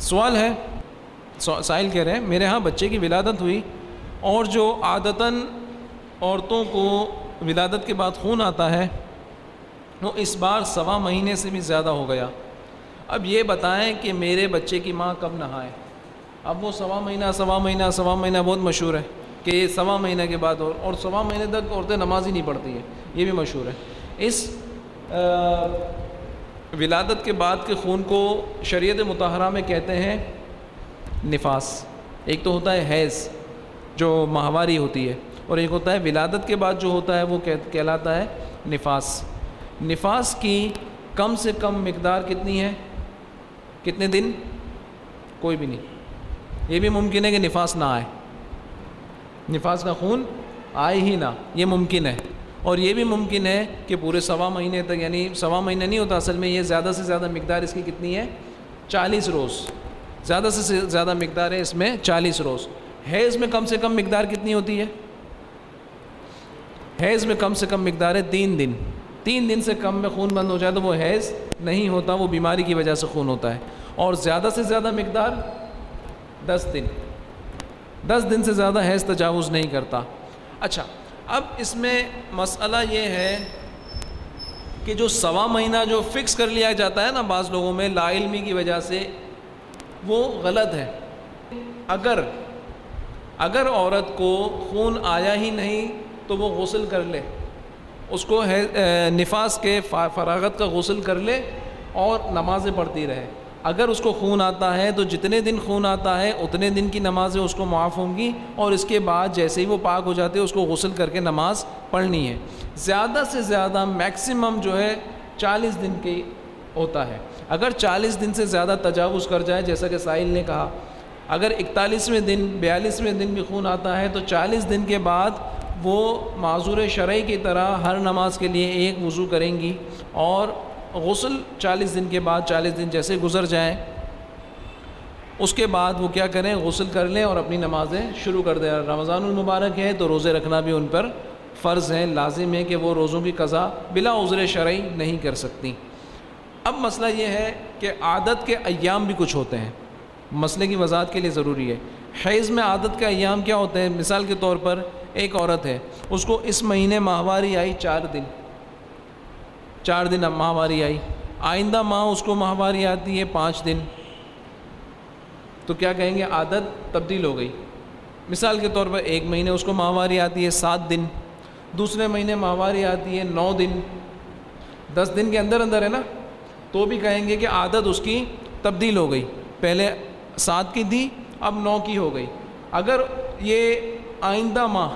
سوال ہے۔ سائل کہہ رہے ہیں، میرے ہاں بچے کی ولادت ہوئی اور جو عادتاً عورتوں کو ولادت کے بعد خون آتا ہے، وہ اس بار سوا مہینے سے بھی زیادہ ہو گیا۔ اب یہ بتائیں کہ میرے بچے کی ماں کب نہائے۔ اب وہ سوا مہینہ سوا مہینہ سوا مہینہ بہت مشہور ہے کہ یہ سوا مہینہ کے بعد اور اور سوا مہینے تک عورتیں نماز ہی نہیں پڑھتی ہیں، یہ بھی مشہور ہے۔ اس ولادت کے بعد کے خون کو شریعت متحرہ میں کہتے ہیں نفاس۔ ایک تو ہوتا ہے حیض جو ماہواری ہوتی ہے اور ایک ہوتا ہے ولادت کے بعد جو ہوتا ہے وہ کہلاتا ہے نفاس۔ نفاس کی کم سے کم مقدار کتنی ہے؟ کتنے دن؟ کوئی بھی نہیں۔ یہ بھی ممکن ہے کہ نفاس نہ آئے۔ نفاس کا خون آئے ہی نہ، یہ ممکن ہے۔ اور یہ بھی ممکن ہے کہ پورے سوا مہینے تک یعنی سوا مہینہ نہیں ہوتا، اصل میں یہ زیادہ سے زیادہ مقدار اس کی کتنی ہے؟ چالیس روز۔ زیادہ سے زیادہ مقدار ہے اس میں چالیس روز۔ حیض میں کم سے کم مقدار کتنی ہوتی ہے؟ حیض میں کم سے کم مقدار ہے تین دن۔ تین دن سے کم میں خون بند ہو جائے تو وہ حیض نہیں ہوتا، وہ بیماری کی وجہ سے خون ہوتا ہے۔ اور زیادہ سے زیادہ مقدار دس دن۔ دس دن سے زیادہ حیض تجاوز نہیں کرتا۔ اچھا اب اس میں مسئلہ یہ ہے کہ جو سوا مہینہ جو فکس کر لیا جاتا ہے نا بعض لوگوں میں لا علمی کی وجہ سے، وہ غلط ہے۔ اگر اگر عورت کو خون آیا ہی نہیں تو وہ غسل کر لے۔ اس کو نفاس کے فراغت کا غسل کر لے اور نمازیں پڑھتی رہے۔ اگر اس کو خون آتا ہے تو جتنے دن خون آتا ہے، اتنے دن کی نمازیں اس کو معاف ہوں گی اور اس کے بعد جیسے ہی وہ پاک ہو جاتے اس کو غسل کر کے نماز پڑھنی ہے۔ زیادہ سے زیادہ میکسیمم جو ہے چالیس دن کی ہوتا ہے۔ اگر چالیس دن سے زیادہ تجاوز کر جائے، جیسا کہ ساحل نے کہا، اگر اکتالیسویں دن، بیالیسویں دن بھی خون آتا ہے تو چالیس دن کے بعد وہ معذور شرعی کی طرح ہر نماز کے لیے ایک وضو کریں گی اور غسل چالیس دن کے بعد، چالیس دن جیسے گزر جائیں، اس کے بعد وہ کیا کریں؟ غسل کر لیں اور اپنی نمازیں شروع کر دیں۔ رمضان المبارک ہے تو روزے رکھنا بھی ان پر فرض ہے لازم ہے کہ وہ روزوں کی قضا بلا عذر شرعی نہیں کر سکتی۔ اب مسئلہ یہ ہے کہ عادت کے ایام بھی کچھ ہوتے ہیں۔ مسئلے کی وضاحت کے لیے ضروری ہے۔ حیض میں عادت کے ایام کیا ہوتے ہیں؟ مثال کے طور پر ایک عورت ہے، اس کو اس مہینے ماہواری آئی چار دن۔ چار دن اب ماہواری آئی۔ آئندہ ماہ اس کو ماہواری آتی ہے پانچ دن۔ تو کیا کہیں گے؟ عادت تبدیل ہو گئی۔ مثال کے طور پر ایک مہینے اس کو ماہواری آتی ہے سات دن، دوسرے مہینے ماہواری آتی ہے نو دن۔ دس دن کے اندر اندر ہے نا؟ تو بھی کہیں گے کہ عادت اس کی تبدیل ہو گئی۔ پہلے سات کی تھی، اب نو کی ہو گئی۔ اگر یہ آئندہ ماہ،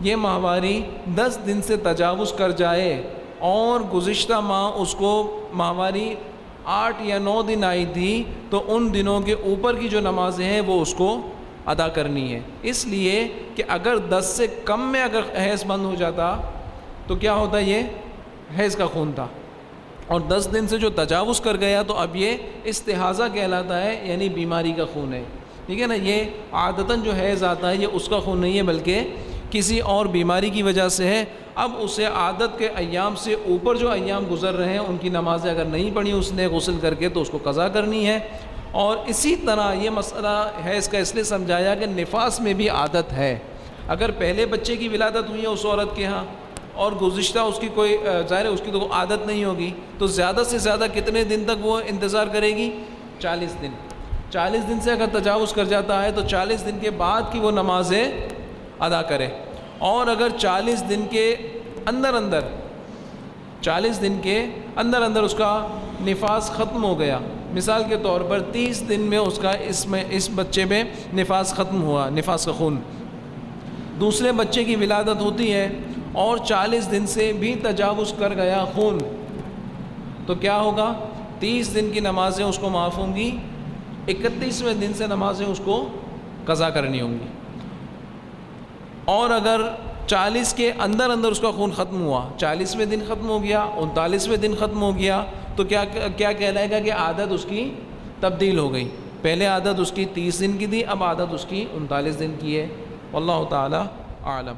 یہ ماہواری دس دن سے تجاوز کر جائے اور گزشتہ ماہ اس کو ماہواری آٹھ یا نو دن آئی تھی، تو ان دنوں کے اوپر کی جو نمازیں ہیں وہ اس کو ادا کرنی ہے اس لیے کہ اگر دس سے کم میں اگر حیض بند ہو جاتا، تو کیا ہوتا یہ؟ حیض کا خون تھا۔ اور دس دن سے جو تجاوز کر گیا، تو اب یہ استحاظہ کہلاتا ہے یعنی بیماری کا خون ہے۔ ٹھیک ہے نا؟ یہ عادتاً جو حیض آتا ہے، یہ اس کا خون نہیں ہے، بلکہ کسی اور بیماری کی وجہ سے ہے۔ اب اسے عادت کے ایام سے اوپر جو ایام گزر رہے ہیں، ان کی نمازیں اگر نہیں پڑھی اس نے غسل کر کے تو اس کو قضا کرنی ہے۔ اور اسی طرح یہ مسئلہ ہے، اس کا اس لیے سمجھایا کہ نفاس میں بھی عادت ہے۔ اگر پہلے بچے کی ولادت ہوئی ہے اس عورت کے ہاں اور گزشتہ اس کی کوئی ظاہر ہے اس کی تو عادت نہیں ہوگی، تو زیادہ سے زیادہ کتنے دن تک وہ انتظار کرے گی؟ چالیس دن۔ چالیس دن سے اگر تجاوز کر جاتا ہے تو چالیس دن کے بعد کی وہ نمازیں ادا کرے۔ اور اگر چالیس دن کے اندر اندر، چالیس دن کے اندر اندر اس کا نفاذ ختم ہو گیا۔ مثال کے طور پر تیس دن میں اس کا اس میں، اس بچے میں نفاذ ختم ہوا نفاذ کا خون۔ دوسرے بچے کی ولادت ہوتی ہے اور چالیس دن سے بھی تجاوز کر گیا خون۔ تو کیا ہوگا؟ تیس دن کی نمازیں اس کو معاف ہوں گی، اکتیسویں دن سے نمازیں اس کو قضا کرنی ہوں گی۔ اور اگر چالیس کے اندر اندر اس کا خون ختم ہوا، چالیسویں دن ختم ہو گیا، انتالیسویں دن ختم ہو گیا، تو کیا کیا کہلائے گا کہ عادت اس کی تبدیل ہو گئی؟ پہلے عادت اس کی تیس دن کی تھی، اب عادت اس کی انتالیس دن کی ہے۔ اللہ تعالیٰ عالم